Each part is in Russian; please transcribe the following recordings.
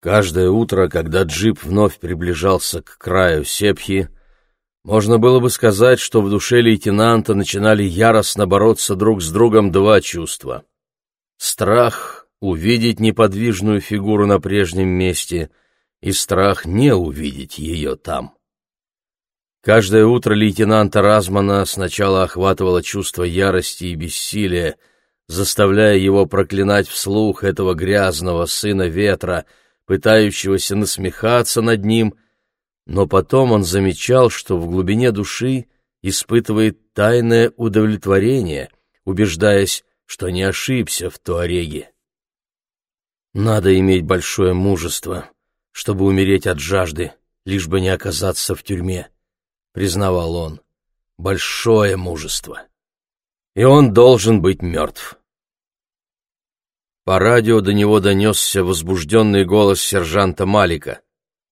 Каждое утро, когда джип вновь приближался к краю Сепхи, можно было бы сказать, что в душе лейтенанта начинали яростно бороться друг с другом два чувства. Страх увидеть неподвижную фигуру на прежнем месте и страх не увидеть ее там. Каждое утро лейтенанта Размана сначала охватывало чувство ярости и бессилия, заставляя его проклинать вслух этого грязного сына ветра — пытающегося насмехаться над ним, но потом он замечал, что в глубине души испытывает тайное удовлетворение, убеждаясь, что не ошибся в Туареге. Надо иметь большое мужество, чтобы умереть от жажды, лишь бы не оказаться в тюрьме, признавал он. Большое мужество. И он должен быть мертв. По радио до него донесся возбужденный голос сержанта Малика.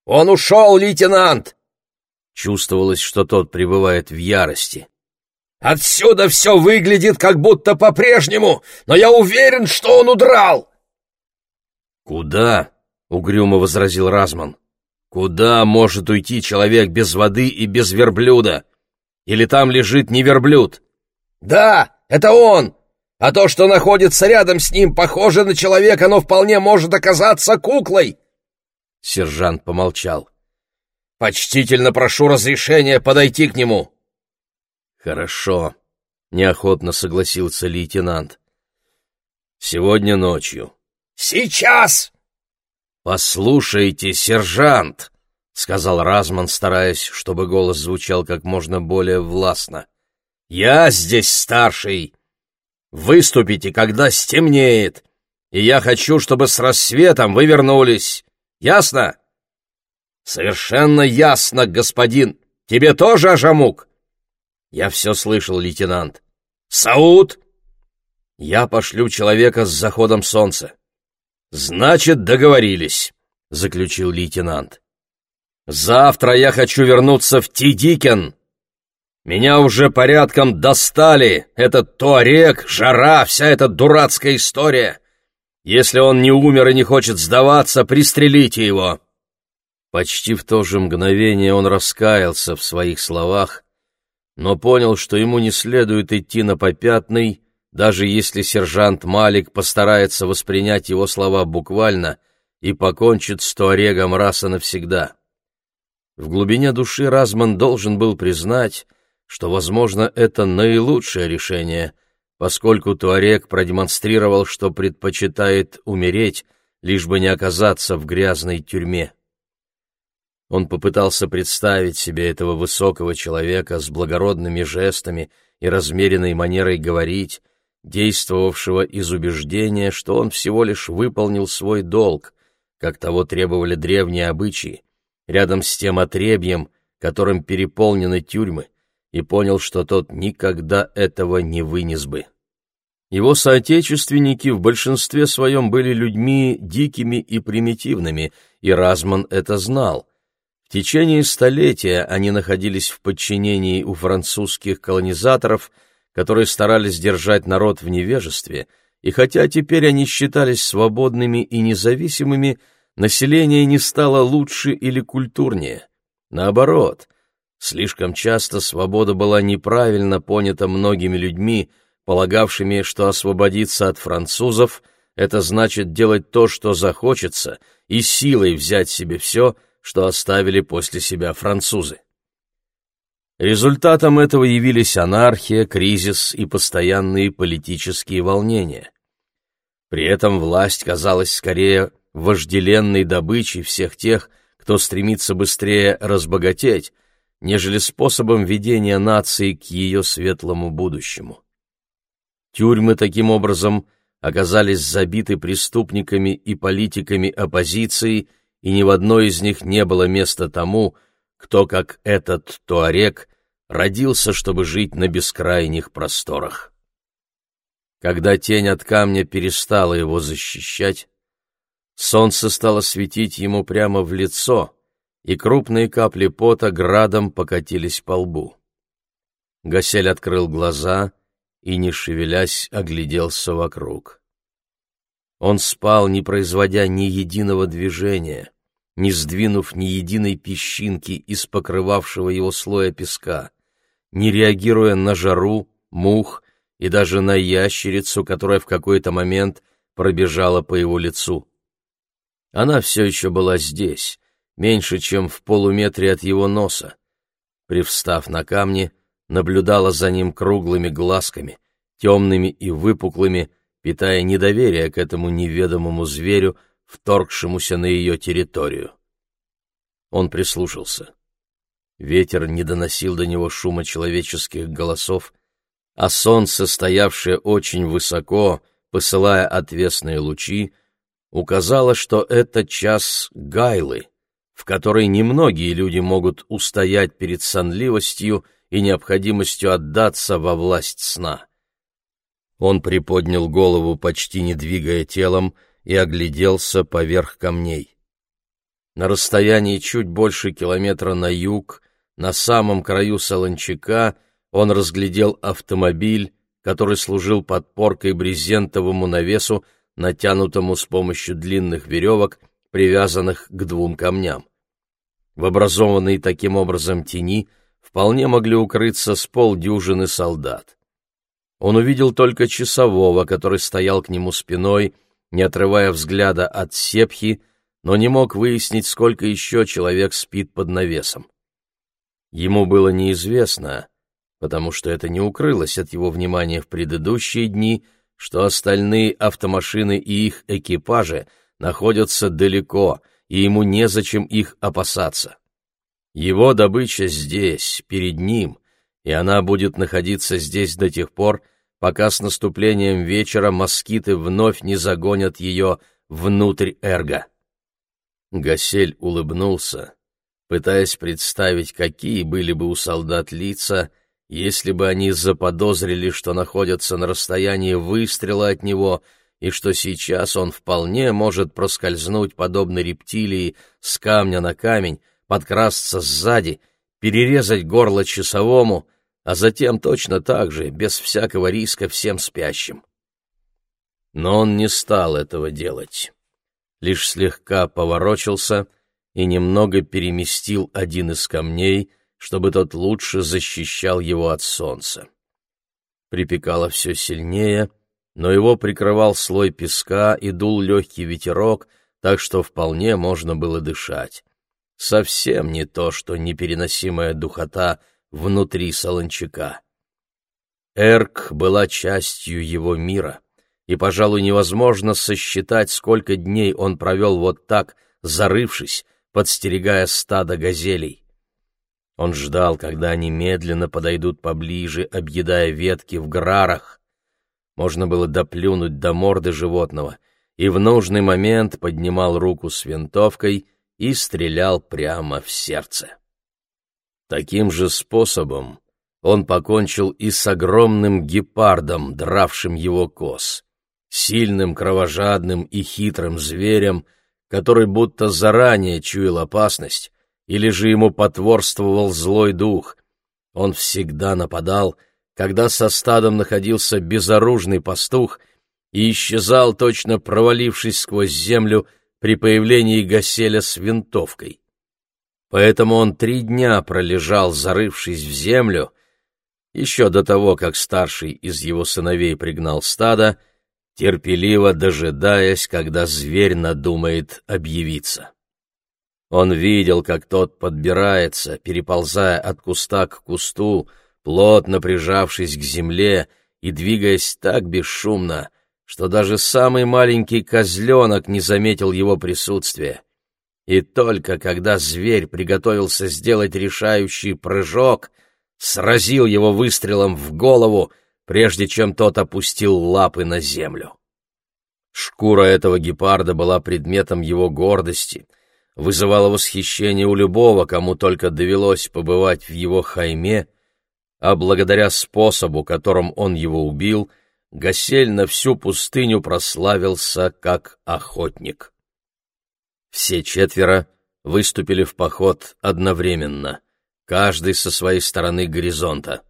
«Он ушел, лейтенант!» Чувствовалось, что тот пребывает в ярости. «Отсюда все выглядит как будто по-прежнему, но я уверен, что он удрал!» «Куда?» — угрюмо возразил Разман. «Куда может уйти человек без воды и без верблюда? Или там лежит не верблюд?» «Да, это он! А то, что находится рядом с ним, похоже на человека, но вполне может оказаться куклой!» Сержант помолчал. «Почтительно прошу разрешения подойти к нему!» «Хорошо», — неохотно согласился лейтенант. «Сегодня ночью». «Сейчас!» «Послушайте, сержант!» — сказал Разман, стараясь, чтобы голос звучал как можно более властно. «Я здесь старший, Выступите, когда стемнеет, и я хочу, чтобы с рассветом вы вернулись. Ясно? Совершенно ясно, господин. Тебе тоже, Ажамук? Я все слышал, лейтенант. Сауд? Я пошлю человека с заходом солнца. Значит, договорились, заключил лейтенант. Завтра я хочу вернуться в Тидикен меня уже порядком достали, этот туарек, жара, вся эта дурацкая история. Если он не умер и не хочет сдаваться, пристрелите его». Почти в то же мгновение он раскаялся в своих словах, но понял, что ему не следует идти на попятный, даже если сержант Малик постарается воспринять его слова буквально и покончит с Туарегом раз и навсегда. В глубине души Разман должен был признать, что, возможно, это наилучшее решение, поскольку Туарек продемонстрировал, что предпочитает умереть, лишь бы не оказаться в грязной тюрьме. Он попытался представить себе этого высокого человека с благородными жестами и размеренной манерой говорить, действовавшего из убеждения, что он всего лишь выполнил свой долг, как того требовали древние обычаи, рядом с тем отребьем, которым переполнены тюрьмы, и понял, что тот никогда этого не вынес бы. Его соотечественники в большинстве своем были людьми дикими и примитивными, и Разман это знал. В течение столетия они находились в подчинении у французских колонизаторов, которые старались держать народ в невежестве, и хотя теперь они считались свободными и независимыми, население не стало лучше или культурнее. Наоборот, Слишком часто свобода была неправильно понята многими людьми, полагавшими, что освободиться от французов — это значит делать то, что захочется, и силой взять себе все, что оставили после себя французы. Результатом этого явились анархия, кризис и постоянные политические волнения. При этом власть казалась скорее вожделенной добычей всех тех, кто стремится быстрее разбогатеть, нежели способом ведения нации к ее светлому будущему. Тюрьмы таким образом оказались забиты преступниками и политиками оппозиции, и ни в одной из них не было места тому, кто, как этот Туарек, родился, чтобы жить на бескрайних просторах. Когда тень от камня перестала его защищать, солнце стало светить ему прямо в лицо — и крупные капли пота градом покатились по лбу. Гасель открыл глаза и, не шевелясь, огляделся вокруг. Он спал, не производя ни единого движения, не сдвинув ни единой песчинки из покрывавшего его слоя песка, не реагируя на жару, мух и даже на ящерицу, которая в какой-то момент пробежала по его лицу. Она все еще была здесь, меньше, чем в полуметре от его носа. Привстав на камни, наблюдала за ним круглыми глазками, темными и выпуклыми, питая недоверие к этому неведомому зверю, вторгшемуся на ее территорию. Он прислушался. Ветер не доносил до него шума человеческих голосов, а солнце, стоявшее очень высоко, посылая отвесные лучи, указало, что это час гайлы, в которой немногие люди могут устоять перед сонливостью и необходимостью отдаться во власть сна. Он приподнял голову, почти не двигая телом, и огляделся поверх камней. На расстоянии чуть больше километра на юг, на самом краю Солончака, он разглядел автомобиль, который служил подпоркой брезентовому навесу, натянутому с помощью длинных веревок, привязанных к двум камням. В образованной таким образом тени вполне могли укрыться с полдюжины солдат. Он увидел только часового, который стоял к нему спиной, не отрывая взгляда от сепхи, но не мог выяснить, сколько еще человек спит под навесом. Ему было неизвестно, потому что это не укрылось от его внимания в предыдущие дни, что остальные автомашины и их экипажи находятся далеко, и ему незачем их опасаться. Его добыча здесь, перед ним, и она будет находиться здесь до тех пор, пока с наступлением вечера москиты вновь не загонят ее внутрь эрга. Гасель улыбнулся, пытаясь представить, какие были бы у солдат лица, если бы они заподозрили, что находятся на расстоянии выстрела от него и что сейчас он вполне может проскользнуть, подобно рептилии, с камня на камень, подкрасться сзади, перерезать горло часовому — а затем точно так же, без всякого риска всем спящим. Но он не стал этого делать. Лишь слегка поворочился и немного переместил один из камней, чтобы тот лучше защищал его от солнца. Припекало все сильнее, но его прикрывал слой песка и дул легкий ветерок, так что вполне можно было дышать. Совсем не то, что непереносимая духота — внутри Солончака. Эрк была частью его мира, и, пожалуй, невозможно сосчитать, сколько дней он провел вот так, зарывшись, подстерегая стадо газелей. Он ждал, когда они медленно подойдут поближе, объедая ветки в грарах. Можно было доплюнуть до морды животного, и в нужный момент поднимал руку с винтовкой и стрелял прямо в сердце. Таким же способом он покончил и с огромным гепардом, дравшим его коз, сильным, кровожадным и хитрым зверем, который будто заранее чуял опасность, или же ему потворствовал злой дух. Он всегда нападал, когда со стадом находился безоружный пастух и исчезал, точно провалившись сквозь землю при появлении Гаселя с винтовкой. Поэтому он три дня пролежал, зарывшись в землю, еще до того, как старший из его сыновей пригнал стадо, терпеливо дожидаясь, когда зверь надумает объявиться. Он видел, как тот подбирается, переползая от куста к кусту, плотно прижавшись к земле и двигаясь так бесшумно, что даже самый маленький козленок не заметил его присутствия. И только когда зверь приготовился сделать решающий прыжок, сразил его выстрелом в голову, прежде чем тот опустил лапы на землю. Шкура этого гепарда была предметом его гордости, вызывала восхищение у любого, кому только довелось побывать в его хайме, а благодаря способу, которым он его убил, Гасель на всю пустыню прославился как охотник. Все четверо выступили в поход одновременно, каждый со своей стороны горизонта.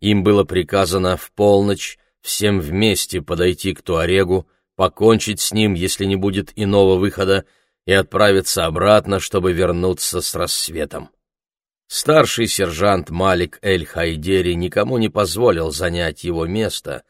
Им было приказано в полночь всем вместе подойти к Туарегу, покончить с ним, если не будет иного выхода, и отправиться обратно, чтобы вернуться с рассветом. Старший сержант Малик Эль-Хайдери никому не позволил занять его место,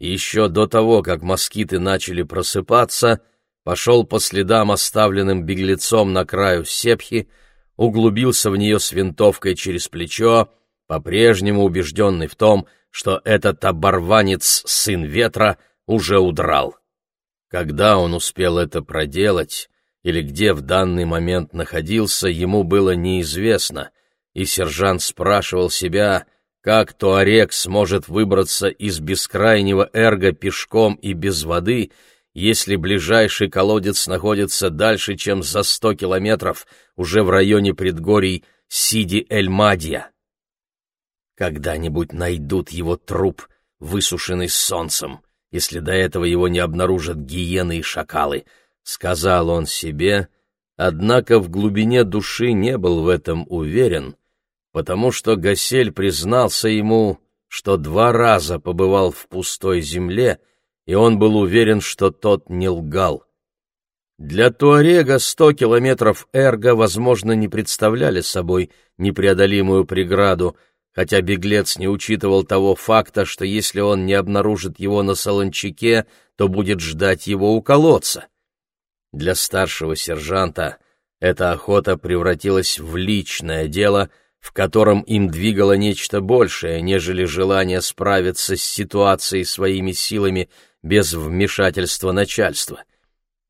еще до того, как москиты начали просыпаться, пошел по следам, оставленным беглецом на краю сепхи, углубился в нее с винтовкой через плечо, по-прежнему убежденный в том, что этот оборванец, сын ветра, уже удрал. Когда он успел это проделать, или где в данный момент находился, ему было неизвестно, и сержант спрашивал себя, как Туарек сможет выбраться из бескрайнего эрга пешком и без воды, если ближайший колодец находится дальше, чем за сто километров, уже в районе предгорий Сиди-Эль-Мадья. Когда-нибудь найдут его труп, высушенный солнцем, если до этого его не обнаружат гиены и шакалы, — сказал он себе, однако в глубине души не был в этом уверен — потому что Гасель признался ему, что два раза побывал в пустой земле, и он был уверен, что тот не лгал. Для Туарега сто километров Эрга, возможно, не представляли собой непреодолимую преграду, хотя беглец не учитывал того факта, что если он не обнаружит его на Солончаке, то будет ждать его у колодца. Для старшего сержанта эта охота превратилась в личное дело — в котором им двигало нечто большее, нежели желание справиться с ситуацией своими силами без вмешательства начальства.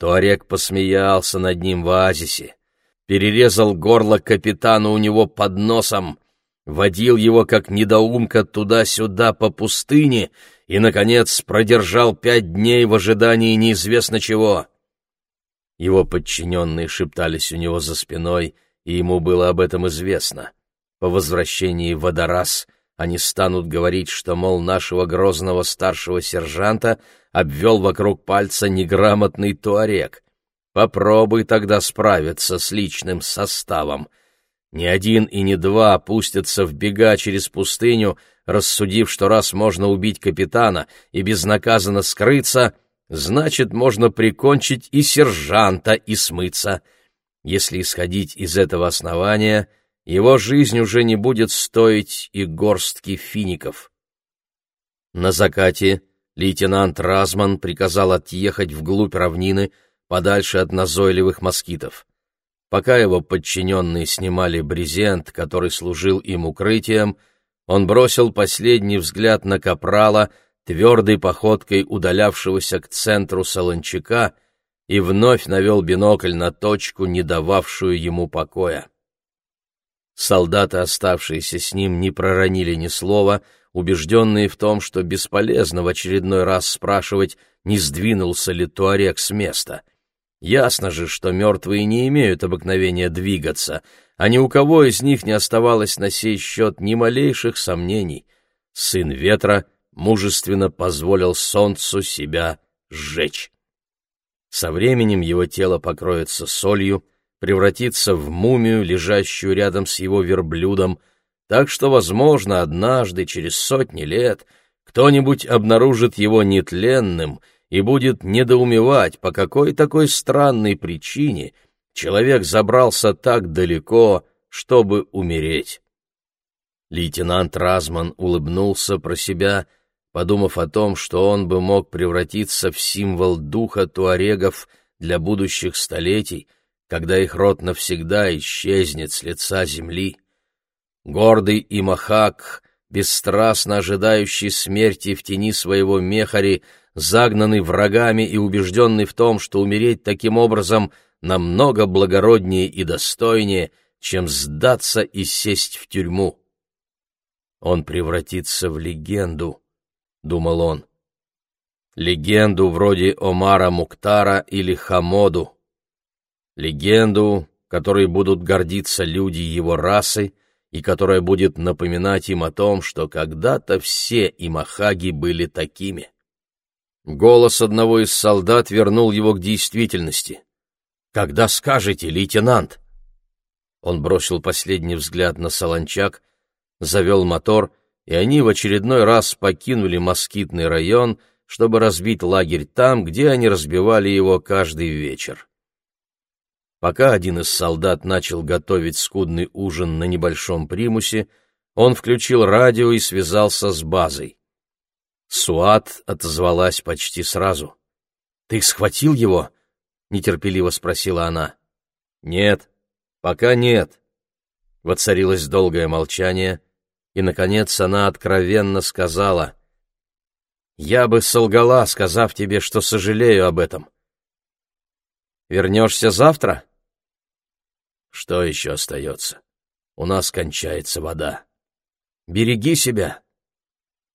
Туарек посмеялся над ним в оазисе, перерезал горло капитана у него под носом, водил его как недоумка туда-сюда по пустыне и, наконец, продержал пять дней в ожидании неизвестно чего. Его подчиненные шептались у него за спиной, и ему было об этом известно. По возвращении в Водорас они станут говорить, что, мол, нашего грозного старшего сержанта обвел вокруг пальца неграмотный туарек. Попробуй тогда справиться с личным составом. Ни один и ни два опустятся в бега через пустыню, рассудив, что раз можно убить капитана и безнаказанно скрыться, значит, можно прикончить и сержанта и смыться. Если исходить из этого основания — его жизнь уже не будет стоить и горстки фиников. На закате лейтенант Разман приказал отъехать вглубь равнины, подальше от назойливых москитов. Пока его подчиненные снимали брезент, который служил им укрытием, он бросил последний взгляд на капрала, твердой походкой удалявшегося к центру солончака, и вновь навел бинокль на точку, не дававшую ему покоя. Солдаты, оставшиеся с ним, не проронили ни слова, убежденные в том, что бесполезно в очередной раз спрашивать, не сдвинулся ли Туарек с места. Ясно же, что мертвые не имеют обыкновения двигаться, а ни у кого из них не оставалось на сей счет ни малейших сомнений. Сын ветра мужественно позволил солнцу себя сжечь. Со временем его тело покроется солью, превратиться в мумию, лежащую рядом с его верблюдом, так что, возможно, однажды, через сотни лет, кто-нибудь обнаружит его нетленным и будет недоумевать, по какой такой странной причине человек забрался так далеко, чтобы умереть. Лейтенант Разман улыбнулся про себя, подумав о том, что он бы мог превратиться в символ духа туарегов для будущих столетий, когда их род навсегда исчезнет с лица земли. Гордый и махак, бесстрастно ожидающий смерти в тени своего мехари, загнанный врагами и убежденный в том, что умереть таким образом намного благороднее и достойнее, чем сдаться и сесть в тюрьму. Он превратится в легенду, — думал он. Легенду вроде Омара Муктара или Хамоду легенду, которой будут гордиться люди его расы и которая будет напоминать им о том, что когда-то все имахаги были такими. Голос одного из солдат вернул его к действительности. «Когда скажете, лейтенант?» Он бросил последний взгляд на солончак, завел мотор, и они в очередной раз покинули москитный район, чтобы разбить лагерь там, где они разбивали его каждый вечер. Пока один из солдат начал готовить скудный ужин на небольшом примусе, он включил радио и связался с базой. Суат отозвалась почти сразу. «Ты схватил его?» — нетерпеливо спросила она. «Нет, пока нет». Воцарилось долгое молчание, и, наконец, она откровенно сказала, «Я бы солгала, сказав тебе, что сожалею об этом. Вернешься завтра?» «Что еще остается? У нас кончается вода. Береги себя!»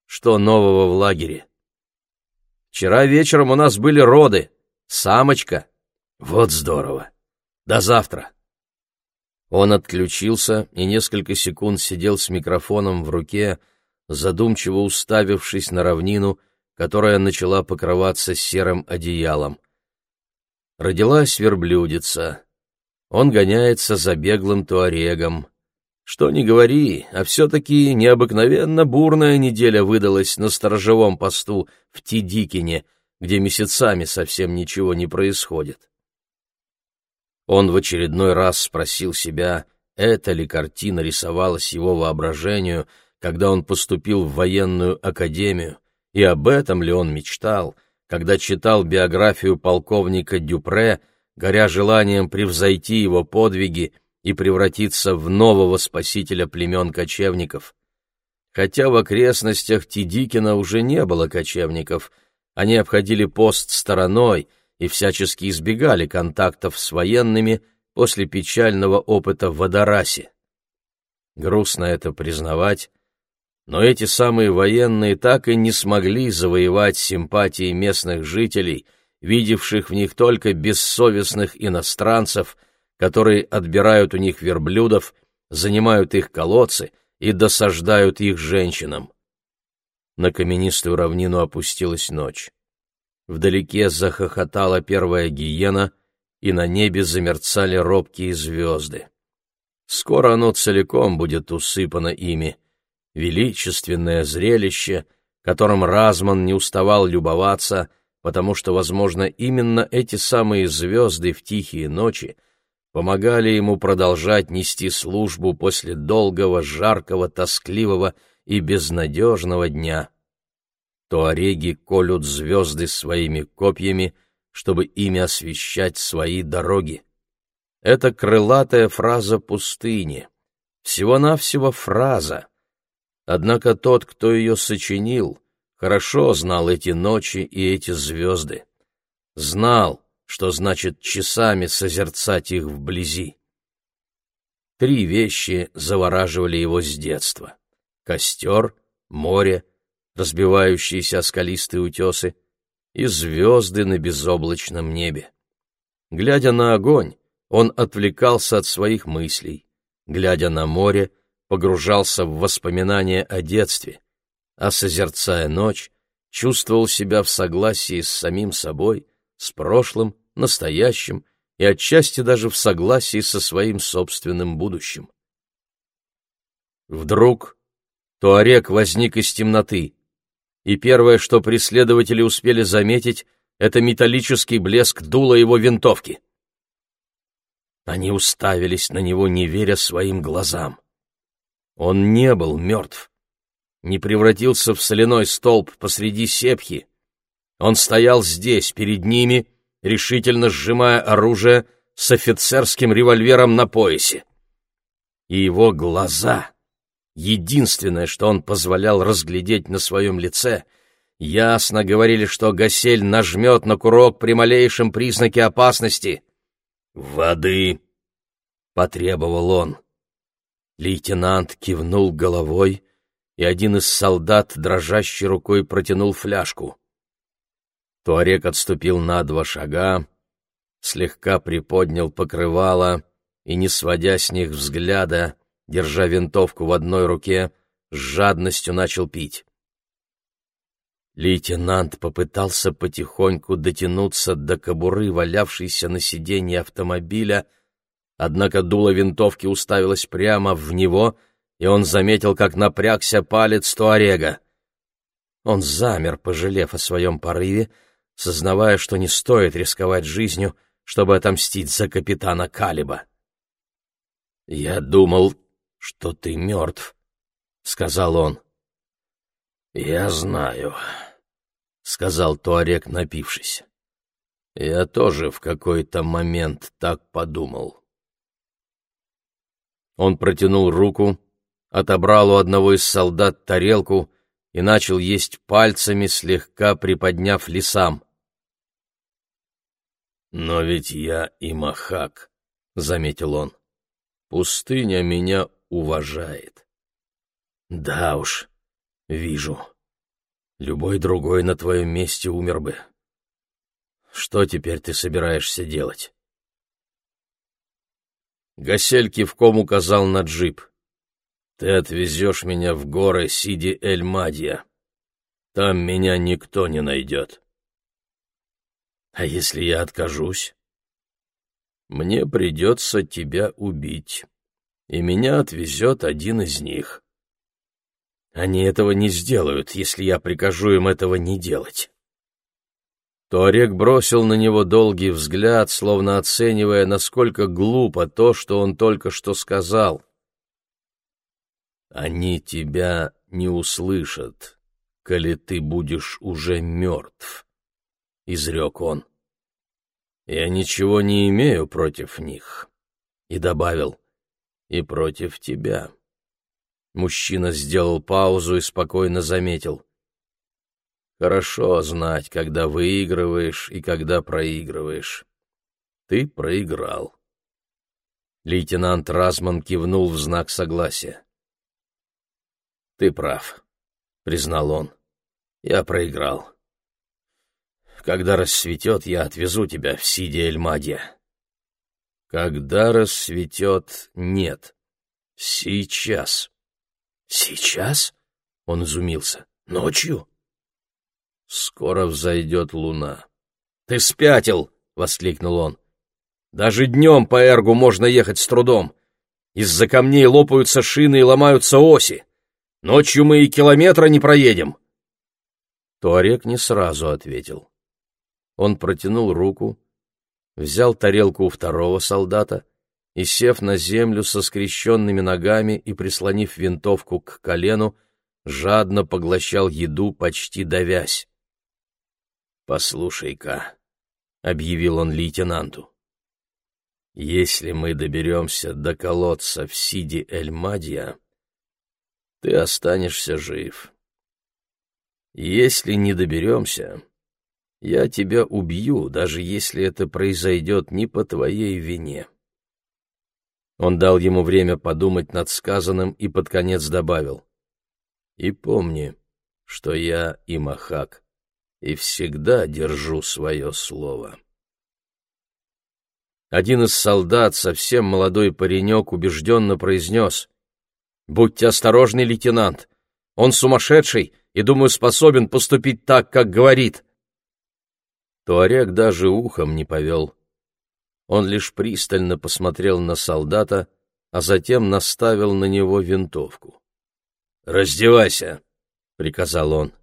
«Что нового в лагере?» «Вчера вечером у нас были роды. Самочка. Вот здорово. До завтра!» Он отключился и несколько секунд сидел с микрофоном в руке, задумчиво уставившись на равнину, которая начала покрываться серым одеялом. Родилась верблюдица. Он гоняется за беглым туарегом. Что ни говори, а все-таки необыкновенно бурная неделя выдалась на сторожевом посту в Тидикине, где месяцами совсем ничего не происходит. Он в очередной раз спросил себя, эта ли картина рисовалась его воображению, когда он поступил в военную академию, и об этом ли он мечтал, когда читал биографию полковника Дюпре, горя желанием превзойти его подвиги и превратиться в нового спасителя племен кочевников. Хотя в окрестностях Тидикина уже не было кочевников, они обходили пост стороной — и всячески избегали контактов с военными после печального опыта в Водорасе. Грустно это признавать, но эти самые военные так и не смогли завоевать симпатии местных жителей, видевших в них только бессовестных иностранцев, которые отбирают у них верблюдов, занимают их колодцы и досаждают их женщинам. На каменистую равнину опустилась ночь. Вдалеке захохотала первая гиена, и на небе замерцали робкие звезды. Скоро оно целиком будет усыпано ими. Величественное зрелище, которым Разман не уставал любоваться, потому что, возможно, именно эти самые звезды в тихие ночи помогали ему продолжать нести службу после долгого, жаркого, тоскливого и безнадежного дня то колют звезды своими копьями, чтобы ими освещать свои дороги. Это крылатая фраза пустыни, всего-навсего фраза. Однако тот, кто ее сочинил, хорошо знал эти ночи и эти звезды. Знал, что значит часами созерцать их вблизи. Три вещи завораживали его с детства — костер, море разбивающиеся скалистые утесы, и звезды на безоблачном небе. Глядя на огонь, он отвлекался от своих мыслей, глядя на море, погружался в воспоминания о детстве, а созерцая ночь, чувствовал себя в согласии с самим собой, с прошлым, настоящим и отчасти даже в согласии со своим собственным будущим. Вдруг Туарек возник из темноты, и первое, что преследователи успели заметить, это металлический блеск дула его винтовки. Они уставились на него, не веря своим глазам. Он не был мертв, не превратился в соляной столб посреди сепхи. Он стоял здесь, перед ними, решительно сжимая оружие с офицерским револьвером на поясе. И его глаза единственное, что он позволял разглядеть на своем лице, ясно говорили, что Гасель нажмет на курок при малейшем признаке опасности. «Воды!» — потребовал он. Лейтенант кивнул головой, и один из солдат дрожащей рукой протянул фляжку. Туарек отступил на два шага, слегка приподнял покрывало и, не сводя с них взгляда, держа винтовку в одной руке, с жадностью начал пить. Лейтенант попытался потихоньку дотянуться до кобуры, валявшейся на сиденье автомобиля, однако дуло винтовки уставилось прямо в него, и он заметил, как напрягся палец Туарега. Он замер, пожалев о своем порыве, сознавая, что не стоит рисковать жизнью, чтобы отомстить за капитана Калиба. «Я думал, что ты мертв», — сказал он. «Я знаю», — сказал Туарек, напившись. «Я тоже в какой-то момент так подумал». Он протянул руку, отобрал у одного из солдат тарелку и начал есть пальцами, слегка приподняв лесам. «Но ведь я и махак», — заметил он. «Пустыня меня уважает». «Да уж, вижу. Любой другой на твоем месте умер бы. Что теперь ты собираешься делать?» Гасель кивком указал на джип. «Ты отвезешь меня в горы Сиди-Эль-Мадья. Там меня никто не найдет». «А если я откажусь?» «Мне придется тебя убить, и меня отвезет один из них». «Они этого не сделают, если я прикажу им этого не делать». Туарек бросил на него долгий взгляд, словно оценивая, насколько глупо то, что он только что сказал. «Они тебя не услышат, коли ты будешь уже мертв», — изрек он. «Я ничего не имею против них», — и добавил, «и против тебя». Мужчина сделал паузу и спокойно заметил — Хорошо знать, когда выигрываешь и когда проигрываешь. Ты проиграл. Лейтенант Разман кивнул в знак согласия. «Ты прав», — признал он. «Я проиграл. Когда рассветет, я отвезу тебя в Сиди-Эль-Мадья». «Когда рассветет, нет. Сейчас». «Сейчас?» — он изумился. «Ночью?» Скоро взойдет луна. «Ты спятил!» — воскликнул он. «Даже днем по эргу можно ехать с трудом. Из-за камней лопаются шины и ломаются оси. Ночью мы и километра не проедем». Туарек не сразу ответил. Он протянул руку, взял тарелку у второго солдата и, сев на землю со скрещенными ногами и прислонив винтовку к колену, жадно поглощал еду, почти давясь. «Послушай-ка», — объявил он лейтенанту, — «если мы доберемся до колодца в Сиди-Эль-Мадья, ты останешься жив. Если не доберемся, я тебя убью, даже если это произойдет не по твоей вине». Он дал ему время подумать над сказанным и под конец добавил. «И помни, что я и Махак и всегда держу свое слово. Один из солдат, совсем молодой паренек, убежденно произнес. «Будьте осторожны, лейтенант. Он сумасшедший и, думаю, способен поступить так, как говорит». Туарек даже ухом не повел. Он лишь пристально посмотрел на солдата, а затем наставил на него винтовку. «Раздевайся!» — приказал он.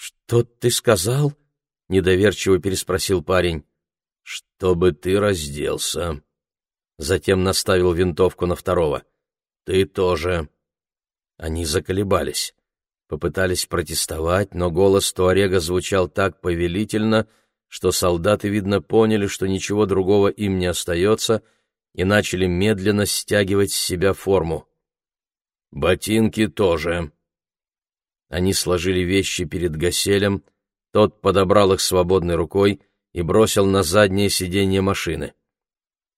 «Что ты сказал?» — недоверчиво переспросил парень. «Чтобы ты разделся». Затем наставил винтовку на второго. «Ты тоже». Они заколебались. Попытались протестовать, но голос Туарега звучал так повелительно, что солдаты, видно, поняли, что ничего другого им не остается, и начали медленно стягивать с себя форму. «Ботинки тоже», они сложили вещи перед Гаселем, тот подобрал их свободной рукой и бросил на заднее сиденье машины.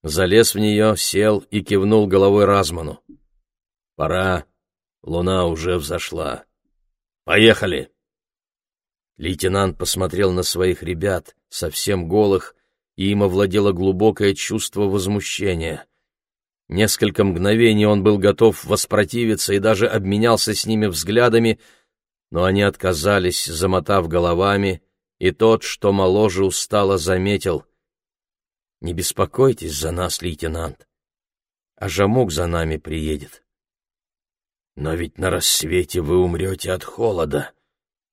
Залез в нее, сел и кивнул головой Разману. «Пора, луна уже взошла. Поехали!» Лейтенант посмотрел на своих ребят, совсем голых, и им овладело глубокое чувство возмущения. Несколько мгновений он был готов воспротивиться и даже обменялся с ними взглядами, но они отказались, замотав головами, и тот, что моложе, устало заметил. «Не беспокойтесь за нас, лейтенант, а Жамук за нами приедет». «Но ведь на рассвете вы умрете от холода»,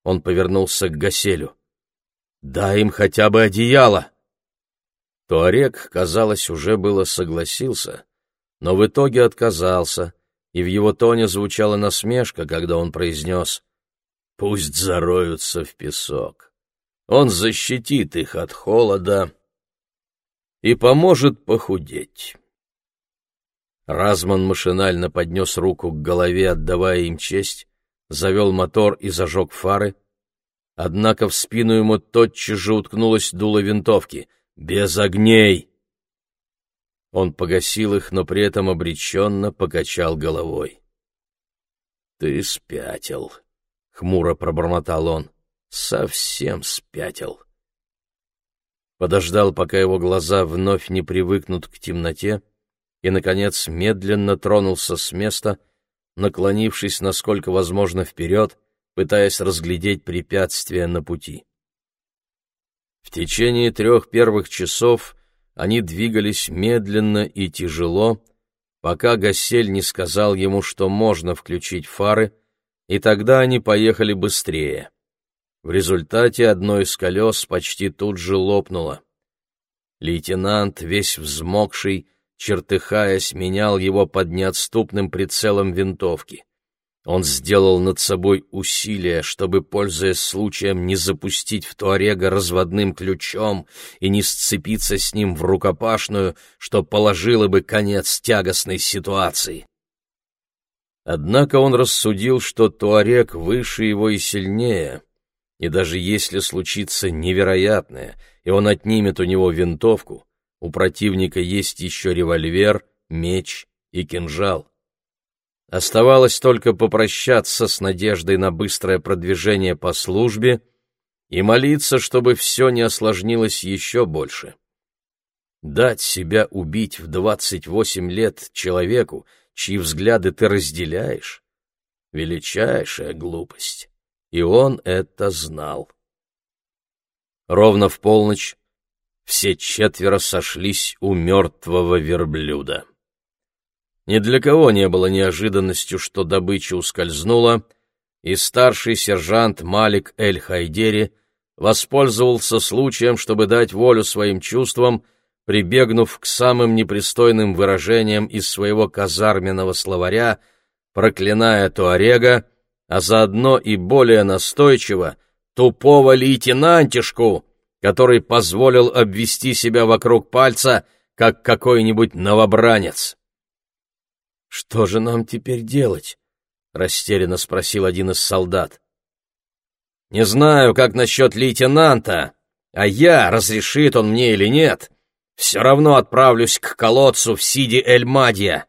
Он повернулся к Гаселю. «Дай им хотя бы одеяло!» Туарек, казалось, уже было согласился, но в итоге отказался, и в его тоне звучала насмешка, когда он произнес «Пусть зароются в песок. Он защитит их от холода и поможет похудеть». Разман машинально поднес руку к голове, отдавая им честь, завел мотор и зажег фары. Однако в спину ему тотчас же уткнулось дуло винтовки. «Без огней!» Он погасил их, но при этом обреченно покачал головой. «Ты спятил», — хмуро пробормотал он. «Совсем спятил». Подождал, пока его глаза вновь не привыкнут к темноте, и, наконец, медленно тронулся с места, наклонившись, насколько возможно, вперед, пытаясь разглядеть препятствия на пути. В течение трех первых часов они двигались медленно и тяжело, пока Гасель не сказал ему, что можно включить фары, и тогда они поехали быстрее. В результате одно из колес почти тут же лопнуло. Лейтенант, весь взмокший, чертыхаясь, менял его под неотступным прицелом винтовки. Он сделал над собой усилие, чтобы, пользуясь случаем, не запустить в Туарега разводным ключом и не сцепиться с ним в рукопашную, что положило бы конец тягостной ситуации. Однако он рассудил, что Туарек выше его и сильнее, и даже если случится невероятное, и он отнимет у него винтовку, у противника есть еще револьвер, меч и кинжал. Оставалось только попрощаться с надеждой на быстрое продвижение по службе и молиться, чтобы все не осложнилось еще больше. Дать себя убить в двадцать восемь лет человеку, чьи взгляды ты разделяешь — величайшая глупость, и он это знал. Ровно в полночь все четверо сошлись у мертвого верблюда. Ни для кого не было неожиданностью, что добыча ускользнула, и старший сержант Малик Эль-Хайдери воспользовался случаем, чтобы дать волю своим чувствам, прибегнув к самым непристойным выражениям из своего казарменного словаря, проклиная Туарега, а заодно и более настойчиво тупого лейтенантишку, который позволил обвести себя вокруг пальца, как какой-нибудь новобранец. «Что же нам теперь делать?» — растерянно спросил один из солдат. «Не знаю, как насчет лейтенанта, а я, разрешит он мне или нет, все равно отправлюсь к колодцу в Сиди-Эль-Мадья.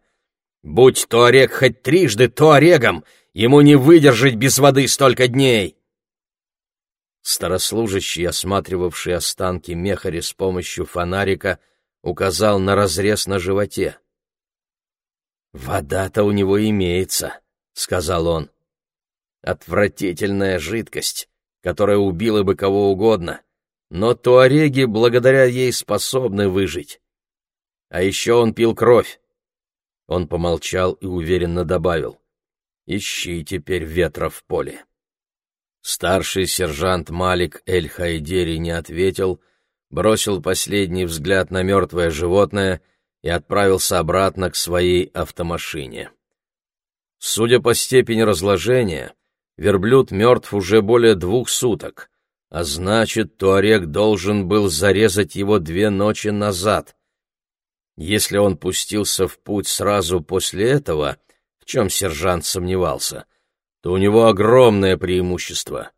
Будь Туарек хоть трижды Туарегом, ему не выдержать без воды столько дней!» Старослужащий, осматривавший останки мехари с помощью фонарика, указал на разрез на животе. «Вода-то у него имеется», — сказал он. «Отвратительная жидкость, которая убила бы кого угодно, но туареги благодаря ей способны выжить. А еще он пил кровь». Он помолчал и уверенно добавил. «Ищи теперь ветра в поле». Старший сержант Малик Эль-Хайдери не ответил, бросил последний взгляд на мертвое животное и отправился обратно к своей автомашине. Судя по степени разложения, верблюд мертв уже более двух суток, а значит, Туарек должен был зарезать его две ночи назад. Если он пустился в путь сразу после этого, в чем сержант сомневался — то у него огромное преимущество.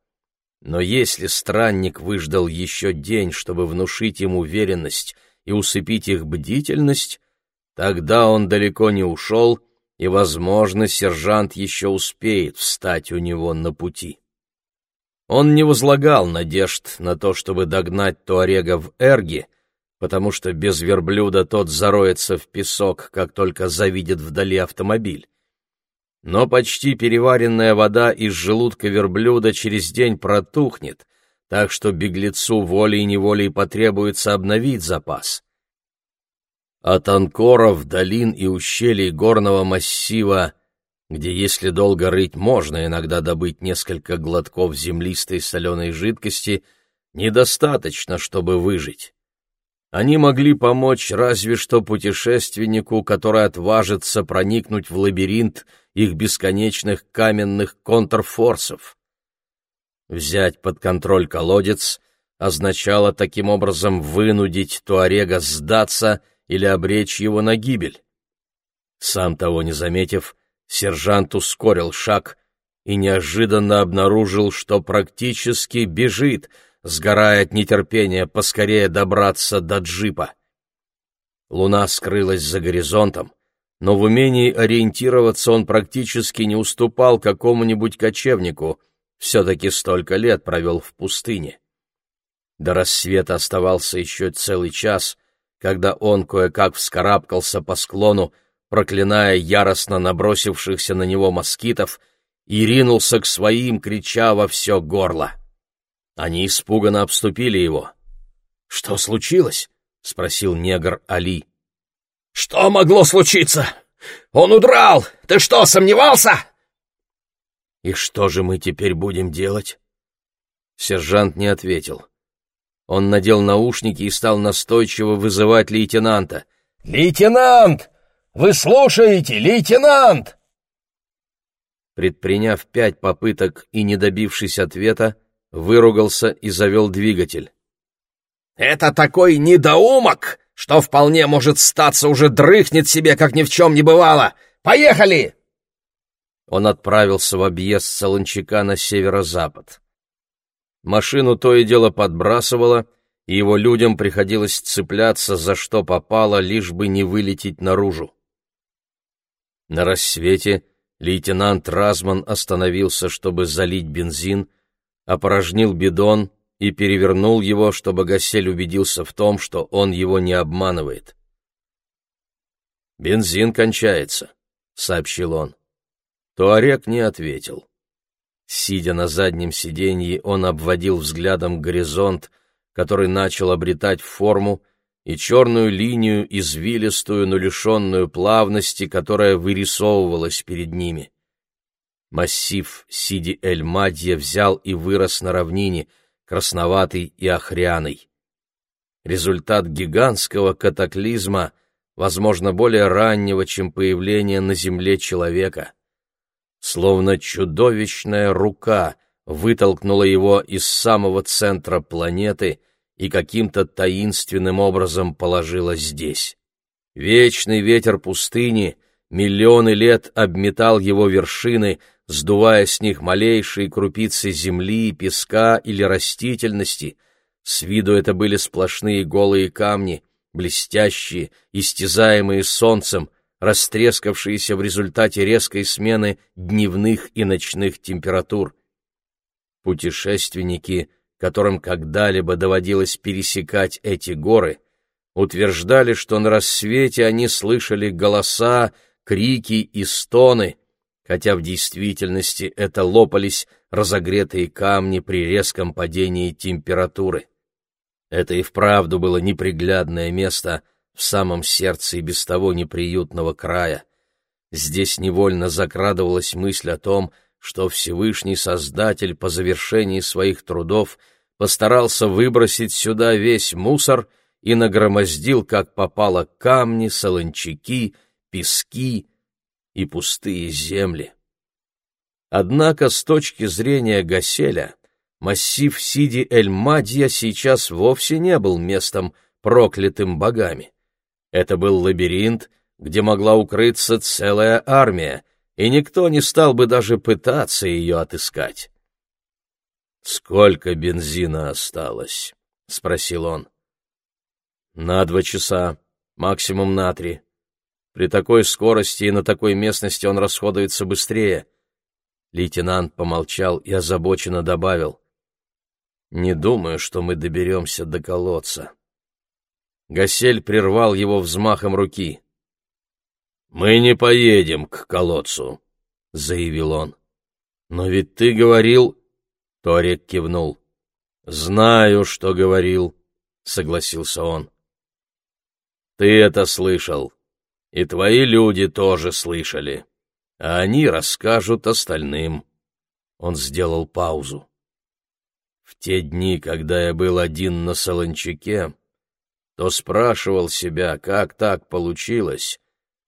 Но если странник выждал еще день, чтобы внушить им уверенность и усыпить их бдительность, тогда он далеко не ушел, и, возможно, сержант еще успеет встать у него на пути. Он не возлагал надежд на то, чтобы догнать Туарега в Эрге, потому что без верблюда тот зароется в песок, как только завидит вдали автомобиль но почти переваренная вода из желудка верблюда через день протухнет, так что беглецу волей-неволей потребуется обновить запас. От анкоров, долин и ущелий горного массива где, если долго рыть, можно иногда добыть несколько глотков землистой соленой жидкости, недостаточно, чтобы выжить. Они могли помочь разве что путешественнику, который отважится проникнуть в лабиринт их бесконечных каменных контрфорсов. Взять под контроль колодец означало таким образом вынудить Туарега сдаться или обречь его на гибель. Сам того не заметив, сержант ускорил шаг и неожиданно обнаружил, что практически бежит — сгорая от нетерпения поскорее добраться до джипа. Луна скрылась за горизонтом, но в умении ориентироваться он практически не уступал какому-нибудь кочевнику, все-таки столько лет провел в пустыне. До рассвета оставался еще целый час, когда он кое-как вскарабкался по склону, проклиная яростно набросившихся на него москитов, и ринулся к своим, крича во все горло. Они испуганно обступили его. «Что случилось?» — спросил негр Али. «Что могло случиться? Он удрал! Ты что, сомневался?» «И что же мы теперь будем делать?» Сержант не ответил. Он надел наушники и стал настойчиво вызывать лейтенанта. «Лейтенант! Вы слушаете, лейтенант!» Предприняв пять попыток и не добившись ответа, выругался и завел двигатель. «Это такой недоумок, что вполне может статься уже дрыхнет себе, как ни в чем не бывало! Поехали!» Он отправился в объезд Солончака на северо-запад. Машину то и дело подбрасывало, и его людям приходилось цепляться за что попало, лишь бы не вылететь наружу. На рассвете лейтенант Разман остановился, чтобы залить бензин, опорожнил бидон и перевернул его, чтобы Гасель убедился в том, что он его не обманывает. «Бензин кончается», — сообщил он. Туарек не ответил. Сидя на заднем сиденье, он обводил взглядом горизонт, который начал обретать форму, и черную линию, извилистую, но лишенную плавности, которая вырисовывалась перед ними. Массив Сиди-эль-Мадья взял и вырос на равнине, красноватый и охряный. Результат гигантского катаклизма, возможно, более раннего, чем появление на Земле человека. Словно чудовищная рука вытолкнула его из самого центра планеты и каким-то таинственным образом положила здесь. Вечный ветер пустыни миллионы лет обметал его вершины, сдувая с них малейшие крупицы земли, песка или растительности. С виду это были сплошные голые камни, блестящие, истязаемые солнцем, растрескавшиеся в результате резкой смены дневных и ночных температур. Путешественники, которым когда-либо доводилось пересекать эти горы, утверждали, что на рассвете они слышали голоса, крики и стоны, хотя в действительности это лопались разогретые камни при резком падении температуры. Это и вправду было неприглядное место в самом сердце и без того неприютного края. Здесь невольно закрадывалась мысль о том, что Всевышний Создатель по завершении своих трудов постарался выбросить сюда весь мусор и нагромоздил, как попало, камни, солончаки, пески, и пустые земли. Однако с точки зрения Гаселя массив Сиди-эль-Мадья сейчас вовсе не был местом, проклятым богами. Это был лабиринт, где могла укрыться целая армия, и никто не стал бы даже пытаться ее отыскать. «Сколько бензина осталось?» — спросил он. «На два часа, максимум на три. При такой скорости и на такой местности он расходуется быстрее. Лейтенант помолчал и озабоченно добавил. «Не думаю, что мы доберемся до колодца». Гасель прервал его взмахом руки. «Мы не поедем к колодцу», — заявил он. «Но ведь ты говорил...» — Торик кивнул. «Знаю, что говорил», — согласился он. «Ты это слышал. И твои люди тоже слышали. а они расскажут остальным. Он сделал паузу. В те дни, когда я был один на Солончаке, то спрашивал себя, как так получилось,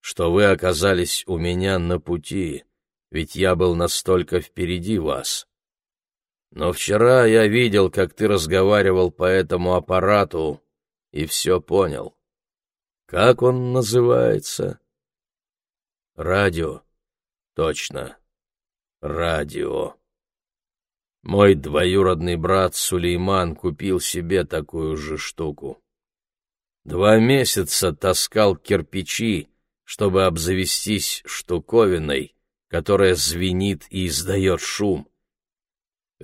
что вы оказались у меня на пути, ведь я был настолько впереди вас. Но вчера я видел, как ты разговаривал по этому аппарату, и все понял. Как он называется? Радио. Точно. Радио. Мой двоюродный брат Сулейман купил себе такую же штуку. Два месяца таскал кирпичи, чтобы обзавестись штуковиной, которая звенит и издает шум.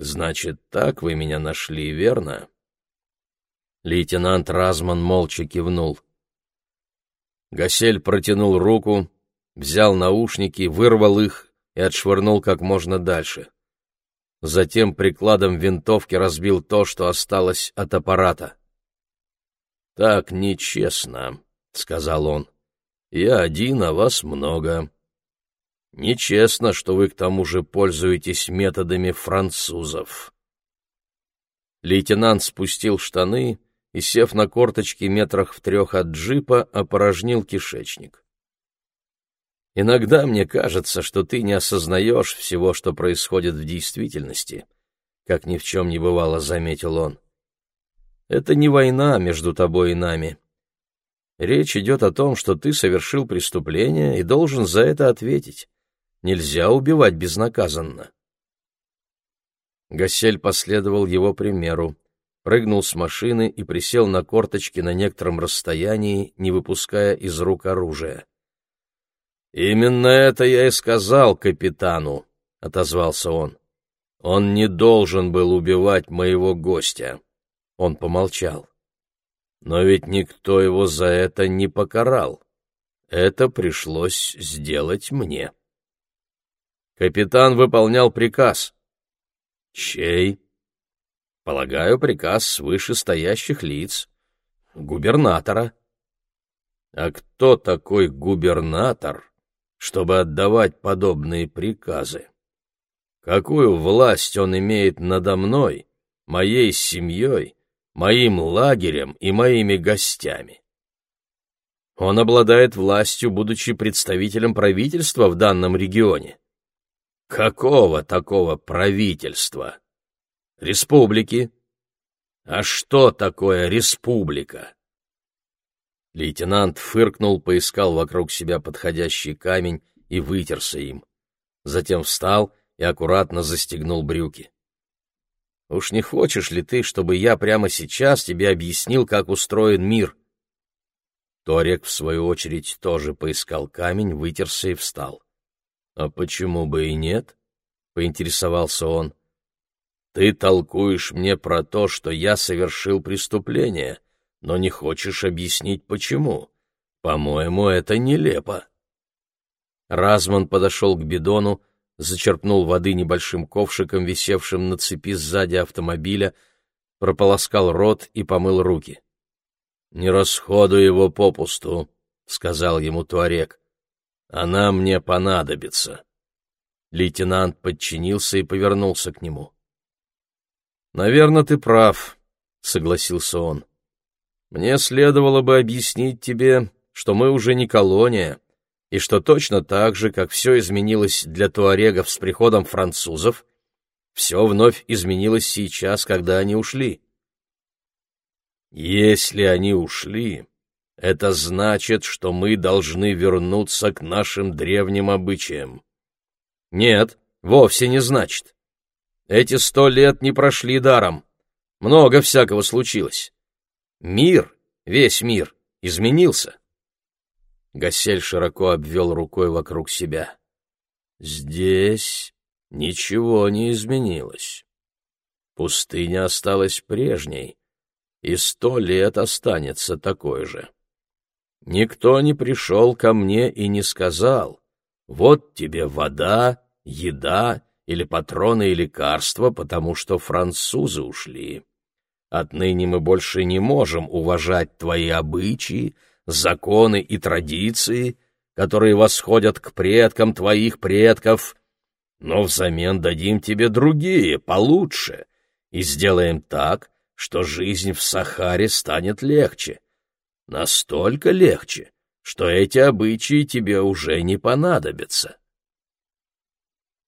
Значит, так вы меня нашли, верно? Лейтенант Разман молча кивнул. Гасель протянул руку, взял наушники, вырвал их и отшвырнул как можно дальше. Затем прикладом винтовки разбил то, что осталось от аппарата. «Так нечестно», — сказал он. «Я один, а вас много. Нечестно, что вы к тому же пользуетесь методами французов». Лейтенант спустил штаны и, сев на корточки метрах в трех от джипа, опорожнил кишечник. «Иногда мне кажется, что ты не осознаешь всего, что происходит в действительности», — как ни в чем не бывало, заметил он. «Это не война между тобой и нами. Речь идет о том, что ты совершил преступление и должен за это ответить. Нельзя убивать безнаказанно». Гасель последовал его примеру прыгнул с машины и присел на корточки на некотором расстоянии, не выпуская из рук оружия. «Именно это я и сказал капитану», — отозвался он. «Он не должен был убивать моего гостя». Он помолчал. «Но ведь никто его за это не покарал. Это пришлось сделать мне». Капитан выполнял приказ. «Чей?» Полагаю, приказ вышестоящих лиц. Губернатора. А кто такой губернатор, чтобы отдавать подобные приказы? Какую власть он имеет надо мной, моей семьей, моим лагерем и моими гостями? Он обладает властью, будучи представителем правительства в данном регионе. Какого такого правительства? республики. А что такое республика? Лейтенант фыркнул, поискал вокруг себя подходящий камень и вытерся им. Затем встал и аккуратно застегнул брюки. «Уж не хочешь ли ты, чтобы я прямо сейчас тебе объяснил, как устроен мир?» Торек, в свою очередь, тоже поискал камень, вытерся и встал. «А почему бы и нет?» — поинтересовался он. Ты толкуешь мне про то, что я совершил преступление, но не хочешь объяснить, почему. По-моему, это нелепо. Разман подошел к бидону, зачерпнул воды небольшим ковшиком, висевшим на цепи сзади автомобиля, прополоскал рот и помыл руки. — Не расходуй его попусту, — сказал ему Туарек. — Она мне понадобится. Лейтенант подчинился и повернулся к нему. «Наверное, ты прав», — согласился он. «Мне следовало бы объяснить тебе, что мы уже не колония, и что точно так же, как все изменилось для туарегов с приходом французов, все вновь изменилось сейчас, когда они ушли». «Если они ушли, это значит, что мы должны вернуться к нашим древним обычаям». «Нет, вовсе не значит. Эти сто лет не прошли даром. Много всякого случилось. Мир, весь мир, изменился. Гасель широко обвел рукой вокруг себя. Здесь ничего не изменилось. Пустыня осталась прежней, и сто лет останется такой же. Никто не пришел ко мне и не сказал, вот тебе вода, еда или патроны и лекарства, потому что французы ушли. Отныне мы больше не можем уважать твои обычаи, законы и традиции, которые восходят к предкам твоих предков, но взамен дадим тебе другие, получше, и сделаем так, что жизнь в Сахаре станет легче. Настолько легче, что эти обычаи тебе уже не понадобятся.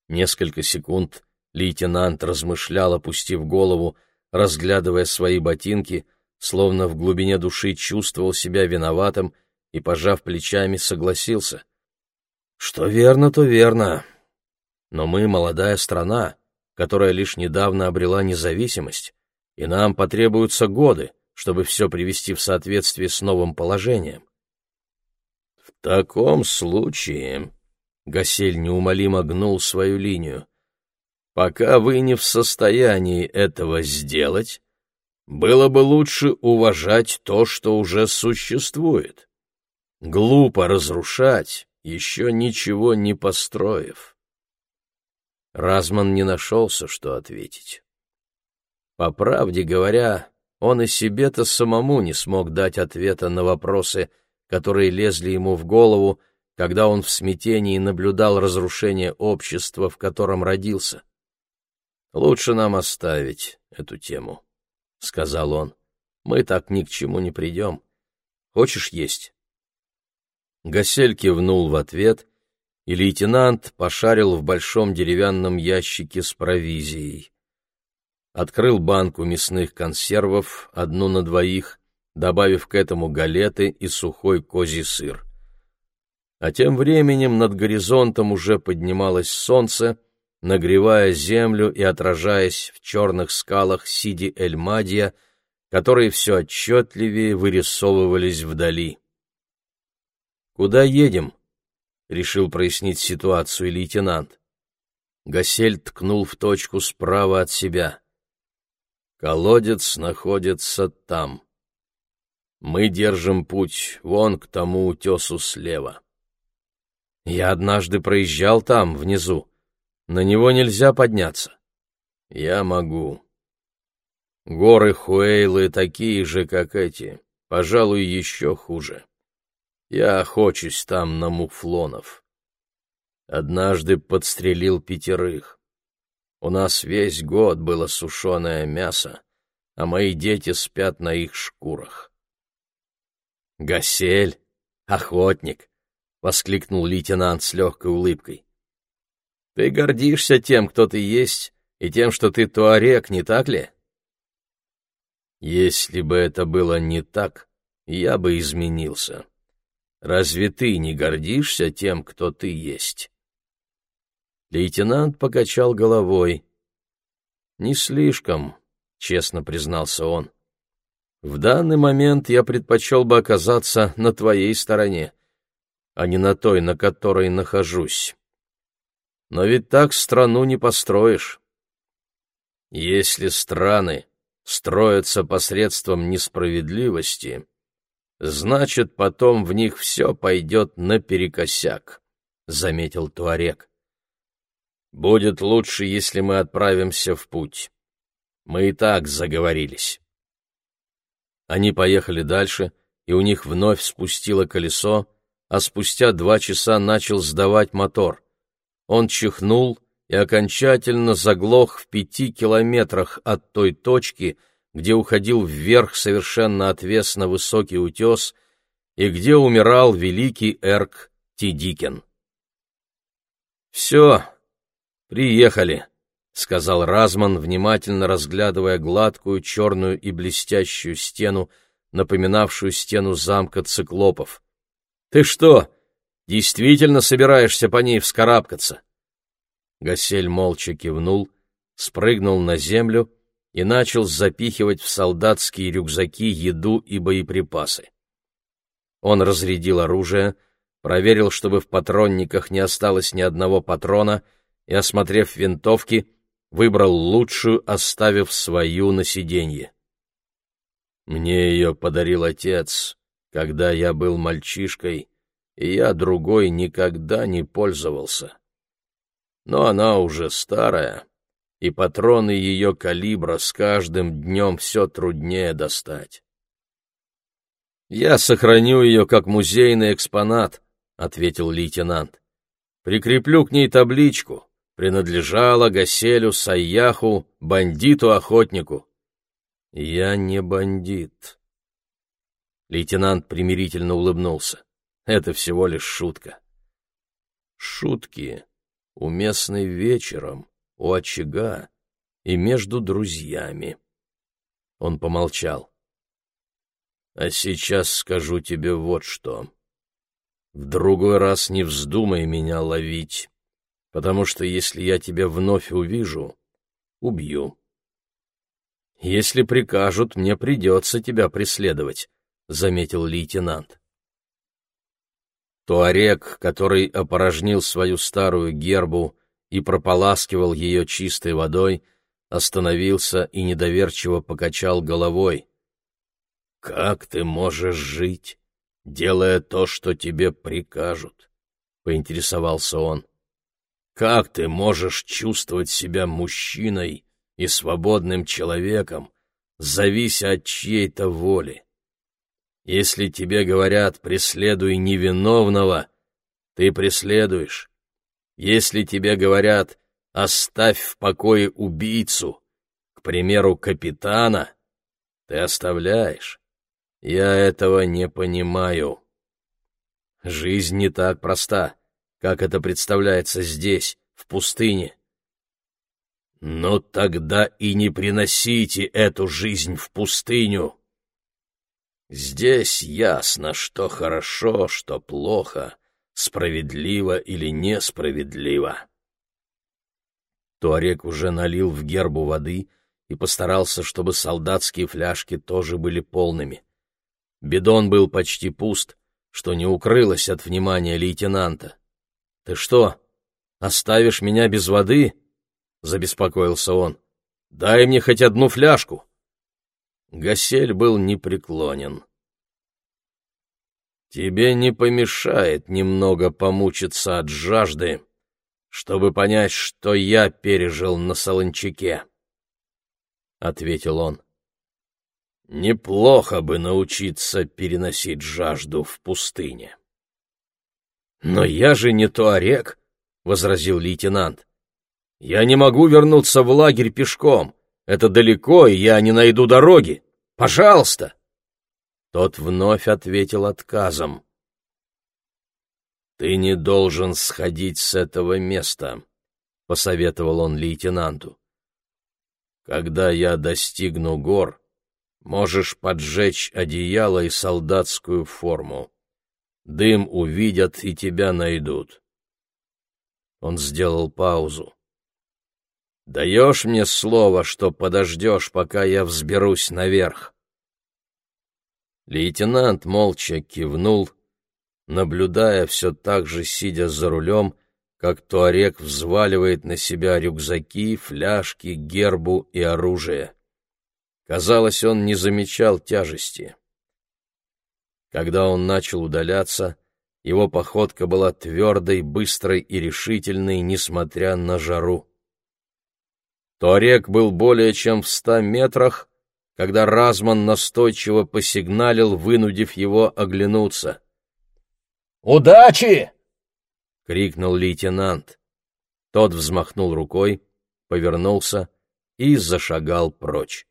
Несколько секунд лейтенант размышлял, опустив голову, разглядывая свои ботинки, словно в глубине души чувствовал себя виноватым и, пожав плечами, согласился. Что верно, то верно. Но мы молодая страна, которая лишь недавно обрела независимость, и нам потребуются годы, чтобы все привести в соответствие с новым положением. В таком случае, — Гасель неумолимо гнул свою линию, — пока вы не в состоянии этого сделать, было бы лучше уважать то, что уже существует. Глупо разрушать, еще ничего не построив. Разман не нашелся, что ответить. По правде говоря, он и себе-то самому не смог дать ответа на вопросы, которые лезли ему в голову, когда он в смятении наблюдал разрушение общества, в котором родился. «Лучше нам оставить эту тему», — сказал он. «Мы так ни к чему не придем. Хочешь есть?» Гасель кивнул в ответ, и лейтенант пошарил в большом деревянном ящике с провизией. Открыл банку мясных консервов, одну на двоих, добавив к этому галеты и сухой козий сыр. А тем временем над горизонтом уже поднималось солнце, нагревая землю и отражаясь в черных скалах Сиди-Эль-Мадья, которые все отчетливее вырисовывались вдали. «Куда едем?» — решил прояснить ситуацию лейтенант. Гасель ткнул в точку справа от себя. «Колодец находится там. Мы держим путь вон к тому утесу слева. Я однажды проезжал там, внизу. На него нельзя подняться. Я могу. Горы Хуэйлы такие же, как эти, пожалуй, еще хуже. Я охочусь там на муфлонов. Однажды подстрелил пятерых. У нас весь год было сушеное мясо, а мои дети спят на их шкурах. «Гасель! Охотник!» — воскликнул лейтенант с легкой улыбкой. «Ты гордишься тем, кто ты есть, и тем, что ты туарек, не так ли?» «Если бы это было не так, я бы изменился», Разве ты не гордишься тем, кто ты есть?» Лейтенант покачал головой. «Не слишком», — честно признался он. «В данный момент я предпочел бы оказаться на твоей стороне, а не на той, на которой нахожусь. Но ведь так страну не построишь. Если страны строятся посредством несправедливости, значит, потом в них все пойдет наперекосяк», — заметил Туарек. «Будет лучше, если мы отправимся в путь. Мы и так заговорились». Они поехали дальше, и у них вновь спустило колесо, а спустя два часа начал сдавать мотор. Он чихнул и окончательно заглох в пяти километрах от той точки, где уходил вверх совершенно отвесно высокий утес и где умирал великий Эрк Тидикен. «Все, приехали», — сказал Разман, внимательно разглядывая гладкую, черную и блестящую стену, напоминавшую стену замка циклопов. «Ты что, действительно собираешься по ней вскарабкаться?» Гасель молча кивнул, спрыгнул на землю и начал запихивать в солдатские рюкзаки еду и боеприпасы. Он разрядил оружие, проверил, чтобы в патронниках не осталось ни одного патрона, и, осмотрев винтовки, выбрал лучшую, оставив свою на сиденье. Мне ее подарил отец, когда я был мальчишкой, и я другой никогда не пользовался. Но она уже старая, и патроны ее калибра с каждым днем все труднее достать. Я сохраню ее как музейный экспонат, — ответил лейтенант. «Прикреплю к ней табличку. Принадлежала Гаселю Саяху, бандиту-охотнику». «Я не бандит». Лейтенант примирительно улыбнулся. «Это всего лишь шутка». «Шутки уместны вечером, у очага и между друзьями». Он помолчал. «А сейчас скажу тебе вот что. В другой раз не вздумай меня ловить, потому что если я тебя вновь увижу, убью. Если прикажут, мне придется тебя преследовать», — заметил лейтенант. Туарек, который опорожнил свою старую гербу и прополаскивал ее чистой водой, остановился и недоверчиво покачал головой. «Как ты можешь жить, делая то, что тебе прикажут?» — поинтересовался он. «Как ты можешь чувствовать себя мужчиной и свободным человеком, завися от чьей-то воли? Если тебе говорят «преследуй невиновного», ты преследуешь. Если тебе говорят «оставь в покое убийцу», к примеру, капитана, ты оставляешь. Я этого не понимаю. Жизнь не так проста, как это представляется здесь, в пустыне. Но тогда и не приносите эту жизнь в пустыню. Здесь ясно, что хорошо, что плохо, справедливо или несправедливо. Туарек уже налил в гербу воды и постарался, чтобы солдатские фляжки тоже были полными. Бидон был почти пуст, что не укрылось от внимания лейтенанта. — Ты что, оставишь меня без воды? — забеспокоился он. — Дай мне хоть одну фляжку. Гасель был непреклонен. — Тебе не помешает немного помучиться от жажды, чтобы понять, что я пережил на Солончаке, — ответил он. Неплохо бы научиться переносить жажду в пустыне. Но я же не туарек, возразил лейтенант. Я не могу вернуться в лагерь пешком. Это далеко, и я не найду дороги. Пожалуйста. Тот вновь ответил отказом. Ты не должен сходить с этого места, посоветовал он лейтенанту. Когда я достигну гор, Можешь поджечь одеяло и солдатскую форму. Дым увидят и тебя найдут. Он сделал паузу. Даешь мне слово, что подождешь, пока я взберусь наверх? Лейтенант молча кивнул, наблюдая все так же, сидя за рулем, как Туарек взваливает на себя рюкзаки, фляжки, гербу и оружие. Казалось, он не замечал тяжести. Когда он начал удаляться, его походка была твердой, быстрой и решительной, несмотря на жару. Туарек был более чем в ста метрах, когда Разман настойчиво посигналил, вынудив его оглянуться. «Удачи!» — крикнул лейтенант. Тот взмахнул рукой, повернулся и зашагал прочь.